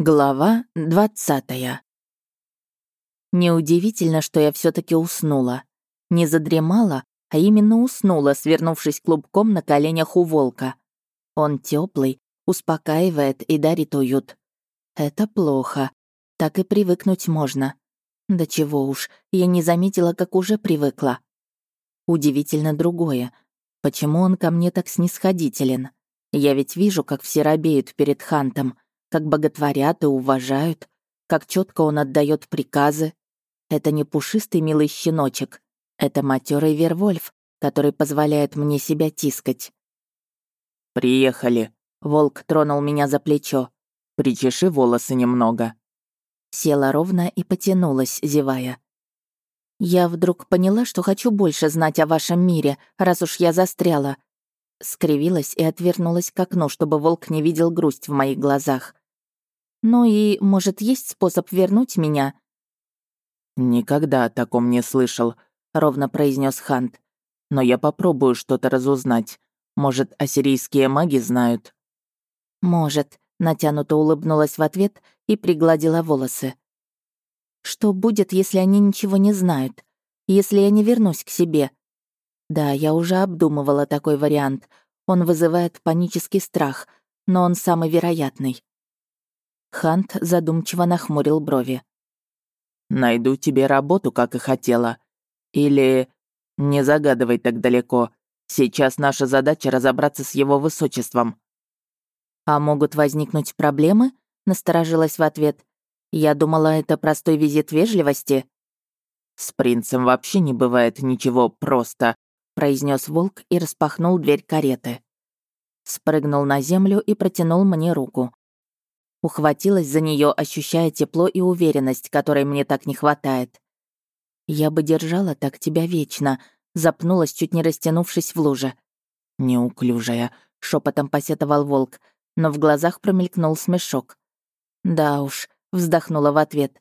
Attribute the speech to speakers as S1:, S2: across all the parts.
S1: Глава двадцатая. Неудивительно, что я все таки уснула. Не задремала, а именно уснула, свернувшись клубком на коленях у волка. Он теплый, успокаивает и дарит уют. Это плохо. Так и привыкнуть можно. Да чего уж, я не заметила, как уже привыкла. Удивительно другое. Почему он ко мне так снисходителен? Я ведь вижу, как все робеют перед Хантом — как боготворят и уважают, как четко он отдает приказы. Это не пушистый милый щеночек, это матерый Вервольф, который позволяет мне себя тискать.
S2: «Приехали», — волк тронул меня за плечо. «Причеши волосы немного».
S1: Села ровно и потянулась, зевая. «Я вдруг поняла, что хочу больше знать о вашем мире, раз уж я застряла». Скривилась и отвернулась к окну, чтобы волк не видел грусть в моих глазах. Ну и, может, есть способ вернуть меня?»
S2: «Никогда о таком не слышал», — ровно произнес Хант. «Но я попробую что-то разузнать. Может, ассирийские маги знают?»
S1: «Может», — натянуто улыбнулась в ответ и пригладила волосы. «Что будет, если они ничего не знают? Если я не вернусь к себе?» «Да, я уже обдумывала такой вариант. Он вызывает панический страх, но он самый вероятный. Хант задумчиво нахмурил брови.
S2: «Найду тебе работу, как и хотела. Или... Не загадывай так далеко. Сейчас наша задача разобраться с его высочеством».
S1: «А могут возникнуть проблемы?» — насторожилась в ответ. «Я думала, это простой визит вежливости».
S2: «С принцем вообще не бывает ничего просто», — произнес волк и распахнул дверь кареты. Спрыгнул на землю и протянул мне руку.
S1: Ухватилась за нее, ощущая тепло и уверенность, которой мне так не хватает. «Я бы держала так тебя вечно», запнулась, чуть не растянувшись в луже. «Неуклюжая», — шепотом посетовал волк, но в глазах промелькнул смешок. «Да уж», — вздохнула в ответ.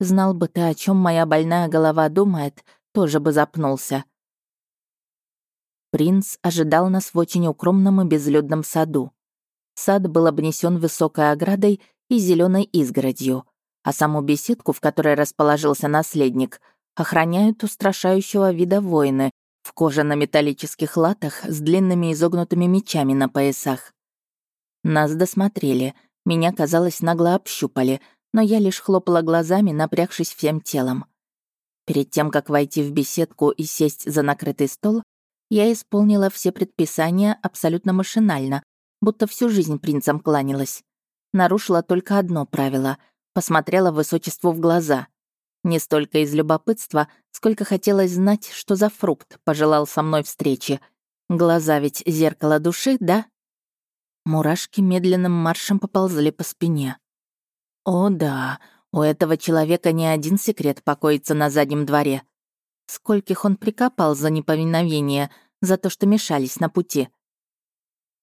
S1: «Знал бы ты, о чем моя больная голова думает, тоже бы запнулся». Принц ожидал нас в очень укромном и безлюдном саду. Сад был обнесен высокой оградой и зеленой изгородью, а саму беседку, в которой расположился наследник, охраняют устрашающего вида воины в кожано-металлических латах с длинными изогнутыми мечами на поясах. Нас досмотрели, меня, казалось, нагло общупали, но я лишь хлопала глазами, напрягшись всем телом. Перед тем, как войти в беседку и сесть за накрытый стол, я исполнила все предписания абсолютно машинально, будто всю жизнь принцам кланялась. Нарушила только одно правило — посмотрела высочеству в глаза. Не столько из любопытства, сколько хотелось знать, что за фрукт пожелал со мной встречи. Глаза ведь зеркало души, да? Мурашки медленным маршем поползли по спине. О да, у этого человека не один секрет покоится на заднем дворе. Скольких он прикопал за неповиновение, за то, что мешались на пути.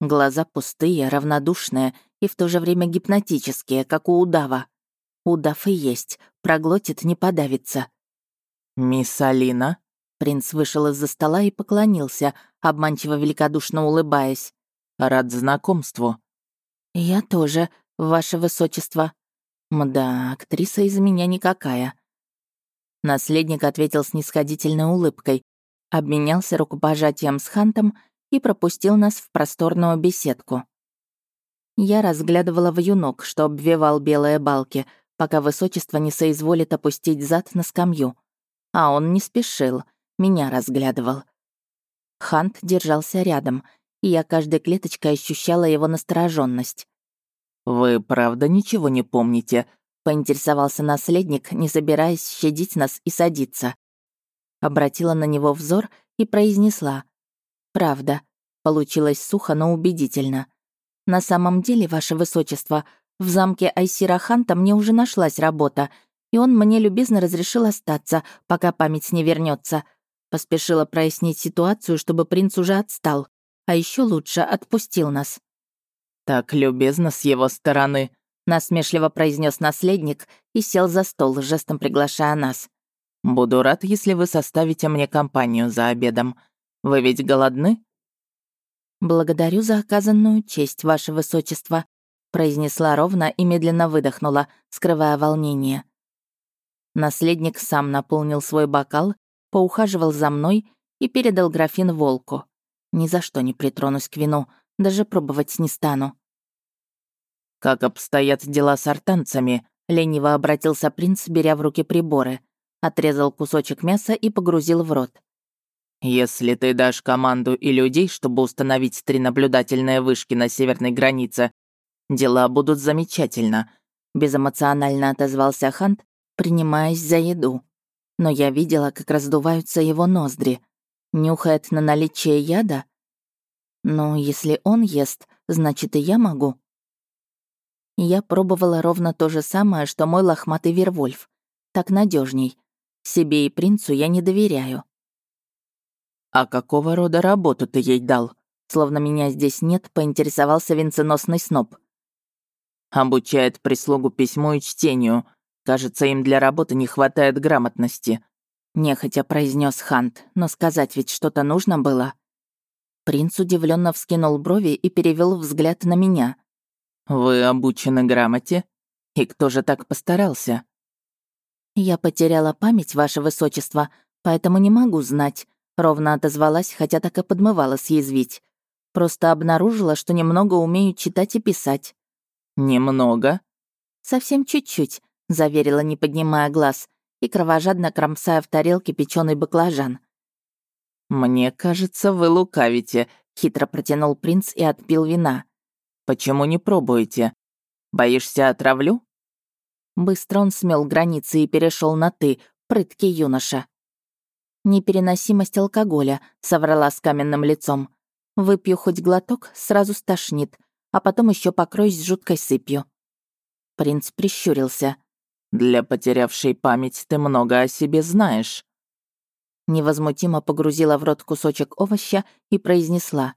S1: Глаза пустые, равнодушные и в то же время гипнотические, как у удава. Удав и есть, проглотит, не подавится.
S2: «Мисс Алина?»
S1: Принц вышел из-за стола и поклонился, обманчиво великодушно улыбаясь.
S2: «Рад знакомству».
S1: «Я тоже, ваше высочество». «Мда, актриса из меня никакая». Наследник ответил с нисходительной улыбкой, обменялся рукопожатием с Хантом и пропустил нас в просторную беседку. Я разглядывала вьюнок, что обвивал белые балки, пока высочество не соизволит опустить зад на скамью. А он не спешил, меня разглядывал. Хант держался рядом, и я каждой клеточкой ощущала его настороженность.
S2: «Вы правда ничего не помните?»
S1: — поинтересовался наследник, не собираясь щадить нас и садиться. Обратила на него взор и произнесла. «Правда». Получилось сухо, но убедительно. «На самом деле, ваше высочество, в замке Айсира Ханта мне уже нашлась работа, и он мне любезно разрешил остаться, пока память не вернется. Поспешила прояснить ситуацию, чтобы принц уже отстал. А еще лучше отпустил нас.
S2: «Так любезно с его стороны», — насмешливо произнес наследник и сел за стол, жестом приглашая нас. «Буду рад, если вы составите мне компанию за обедом. Вы ведь голодны?»
S1: «Благодарю за оказанную честь, ваше высочество». произнесла ровно и медленно выдохнула, скрывая волнение. Наследник сам наполнил свой бокал, поухаживал за мной и передал графин волку. Ни за что не притронусь к вину, даже пробовать не стану.
S2: «Как обстоят дела с артанцами?» — лениво обратился принц, беря в руки приборы. Отрезал кусочек мяса и погрузил в рот. «Если ты дашь команду и людей, чтобы установить три наблюдательные вышки на северной границе, дела будут замечательно», — безэмоционально отозвался Хант, принимаясь за еду. Но я видела, как раздуваются его ноздри. Нюхает на наличие яда? Ну, если он ест, значит и я могу. Я пробовала ровно то же самое, что мой лохматый Вервольф. Так надежней. Себе и принцу я не доверяю. «А какого рода работу ты ей дал?» Словно меня здесь нет, поинтересовался венценосный сноб. «Обучает прислугу письму и чтению. Кажется, им для работы не хватает грамотности», — нехотя произнес Хант, но сказать ведь что-то нужно было. Принц удивленно вскинул брови и перевел взгляд на меня. «Вы обучены грамоте? И кто же так постарался?»
S1: «Я потеряла память, ваше высочество, поэтому не могу знать», Ровно отозвалась, хотя так и подмывала съязвить. Просто обнаружила, что немного умею читать и писать.
S2: «Немного?»
S1: «Совсем чуть-чуть», — заверила, не поднимая глаз, и кровожадно кромсая в тарелке печеный баклажан.
S2: «Мне кажется, вы лукавите», — хитро протянул принц и отпил вина. «Почему не пробуете? Боишься отравлю?»
S1: Быстро он смел границы и перешел на «ты», прыткий юноша. «Непереносимость алкоголя», — соврала с каменным лицом. «Выпью хоть глоток, сразу стошнит, а потом еще покроюсь жуткой сыпью». Принц прищурился.
S2: «Для потерявшей память ты много о себе знаешь».
S1: Невозмутимо погрузила в рот кусочек овоща и произнесла.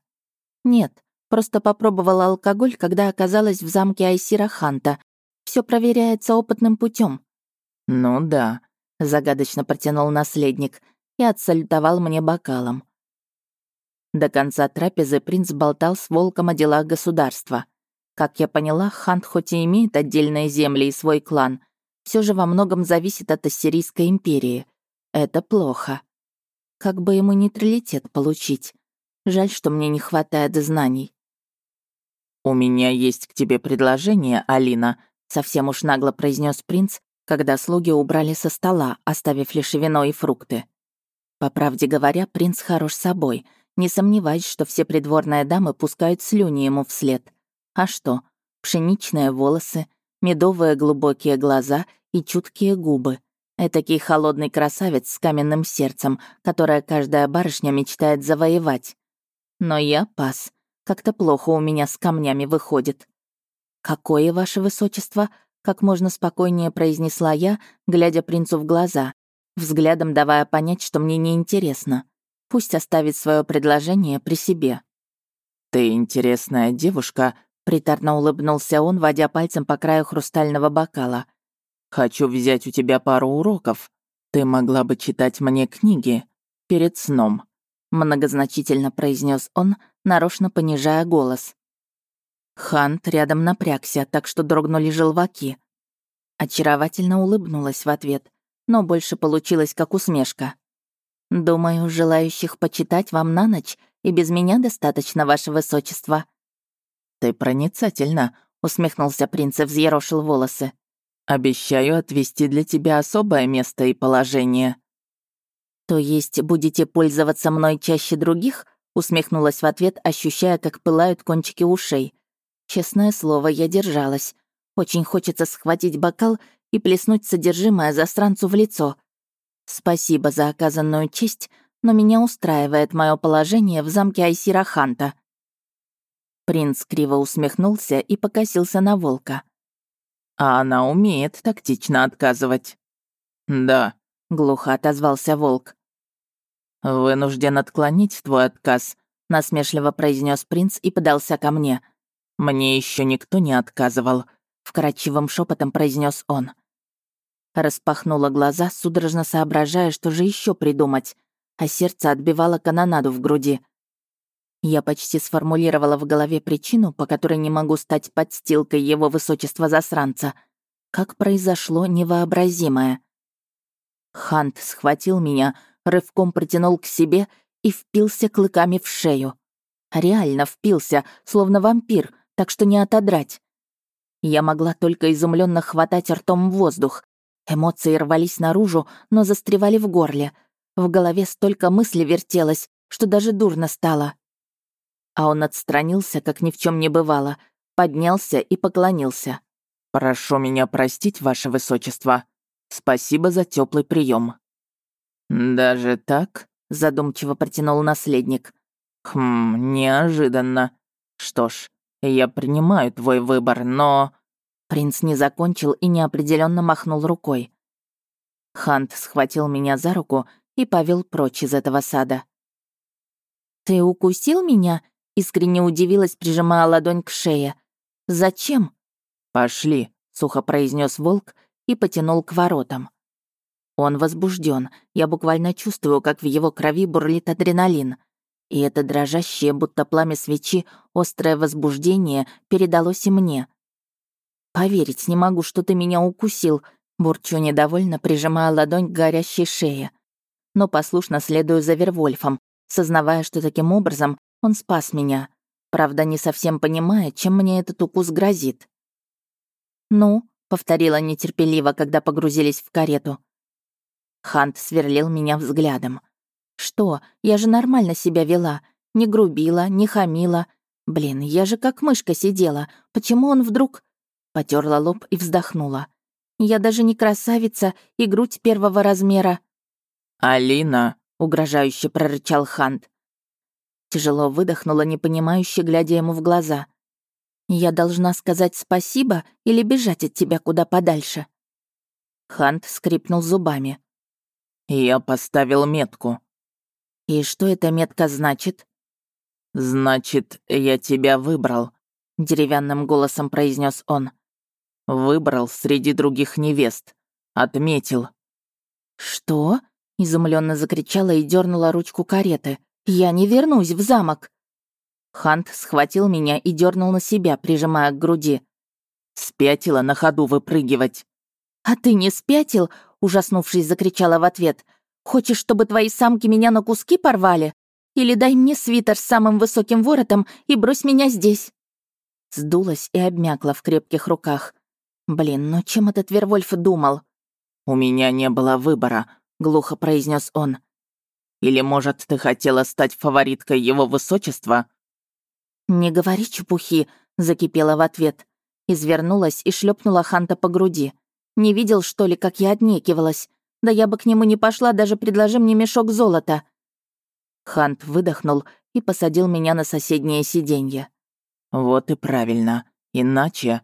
S1: «Нет, просто попробовала алкоголь, когда оказалась в замке Айсира Ханта. Все проверяется опытным путем.
S2: «Ну да», — загадочно протянул наследник, и отсалютовал мне бокалом. До конца трапезы принц болтал с волком о делах государства. Как я поняла, Хант хоть и имеет отдельные земли и свой клан, все же во многом зависит от Ассирийской империи. Это плохо. Как бы ему нейтралитет получить? Жаль, что мне не хватает знаний. «У меня есть к тебе предложение, Алина», — совсем уж нагло произнес принц, когда слуги убрали со стола, оставив лишь вино и фрукты. По правде говоря, принц хорош собой. Не сомневаюсь, что все придворные дамы пускают слюни ему вслед. А что? Пшеничные волосы, медовые глубокие глаза и чуткие губы. Этакий холодный красавец с каменным сердцем, которое каждая барышня мечтает завоевать. Но я пас. Как-то плохо у меня с камнями выходит. «Какое, ваше высочество?» — как можно спокойнее произнесла я, глядя принцу в глаза взглядом давая понять, что мне неинтересно. Пусть оставит свое предложение при себе. «Ты интересная девушка», — приторно улыбнулся он, водя пальцем по краю хрустального бокала. «Хочу взять у тебя пару уроков. Ты могла бы читать мне книги перед сном», — многозначительно произнес он, нарочно понижая голос. Хант рядом напрягся, так что дрогнули желваки. Очаровательно улыбнулась в ответ, но больше получилось как усмешка. «Думаю, желающих почитать вам на ночь и без меня достаточно, ваше высочество». «Ты проницательна», — усмехнулся принц и взъерошил волосы. «Обещаю отвести для тебя особое место и положение».
S1: «То есть будете пользоваться мной чаще других?» — усмехнулась в ответ, ощущая, как пылают кончики ушей. Честное слово, я держалась. Очень хочется схватить бокал и плеснуть содержимое застранцу в лицо. Спасибо за оказанную честь, но меня устраивает мое положение в замке Айсира Ханта. Принц криво усмехнулся и покосился на волка.
S2: «А она умеет тактично отказывать». «Да», — глухо отозвался волк. «Вынужден отклонить твой отказ», — насмешливо произнес принц и подался ко мне. «Мне еще никто не отказывал», — вкрадчивым шепотом произнес он.
S1: Распахнула глаза, судорожно соображая, что же еще придумать, а сердце отбивало канонаду в груди. Я почти сформулировала в голове причину, по которой не могу стать подстилкой его высочества засранца. Как произошло невообразимое. Хант схватил меня, рывком протянул к себе и впился клыками в шею. Реально впился, словно вампир, так что не отодрать. Я могла только изумленно хватать ртом воздух. Эмоции рвались наружу, но застревали в горле. В голове столько мыслей вертелось, что даже дурно стало. А он отстранился, как ни в чем не бывало, поднялся и поклонился.
S2: «Прошу меня простить, ваше высочество. Спасибо за теплый прием. «Даже так?» — задумчиво протянул наследник. «Хм, неожиданно. Что ж, я принимаю твой выбор, но...»
S1: Принц не закончил и неопределенно махнул рукой. Хант схватил меня за руку и повел прочь из этого сада. «Ты укусил меня?» — искренне удивилась, прижимая ладонь к шее. «Зачем?»
S2: «Пошли», — сухо произнес волк и потянул к воротам. Он возбужден. Я буквально чувствую, как в его крови бурлит адреналин. И это дрожащее, будто пламя свечи, острое возбуждение передалось и мне. «Поверить не могу, что ты меня укусил», — бурчу недовольно, прижимая ладонь к горящей шее. Но послушно следую за Вервольфом, сознавая, что таким образом он спас меня. Правда, не совсем понимая, чем мне этот укус грозит. «Ну», — повторила нетерпеливо, когда погрузились в карету. Хант сверлил меня взглядом. «Что? Я же нормально себя вела. Не грубила, не хамила. Блин, я же как мышка сидела. Почему он вдруг...» Потерла лоб и вздохнула. «Я даже не красавица и грудь первого размера». «Алина!» — угрожающе прорычал Хант.
S1: Тяжело выдохнула, непонимающе, глядя ему в глаза. «Я должна сказать спасибо или бежать от тебя куда подальше?» Хант скрипнул зубами.
S2: «Я поставил метку».
S1: «И что эта метка значит?»
S2: «Значит, я тебя выбрал», — деревянным голосом произнес он. «Выбрал среди других невест. Отметил».
S1: «Что?» — изумленно закричала и дернула ручку кареты. «Я не вернусь в замок!» Хант схватил меня и дернул на себя, прижимая к груди.
S2: «Спятила на ходу выпрыгивать».
S1: «А ты не спятил?» ужаснувшись, закричала в ответ. «Хочешь, чтобы твои самки меня на куски порвали? Или дай мне свитер с самым высоким воротом и брось меня здесь?» Сдулась и обмякла в крепких руках. «Блин, ну чем этот Вервольф думал?»
S2: «У меня не было выбора», — глухо произнес он. «Или, может, ты хотела стать фавориткой его высочества?»
S1: «Не говори чепухи», — закипела в ответ. Извернулась и шлепнула Ханта по груди. Не видел, что ли, как я отнекивалась? Да я бы к нему не пошла, даже предложи мне мешок золота». Хант выдохнул и посадил меня на соседнее сиденье.
S2: «Вот и правильно. Иначе...»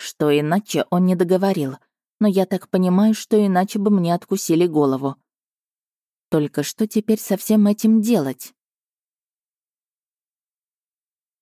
S1: Что иначе он не договорил, но я так понимаю, что иначе бы мне откусили голову. Только что теперь со всем этим делать?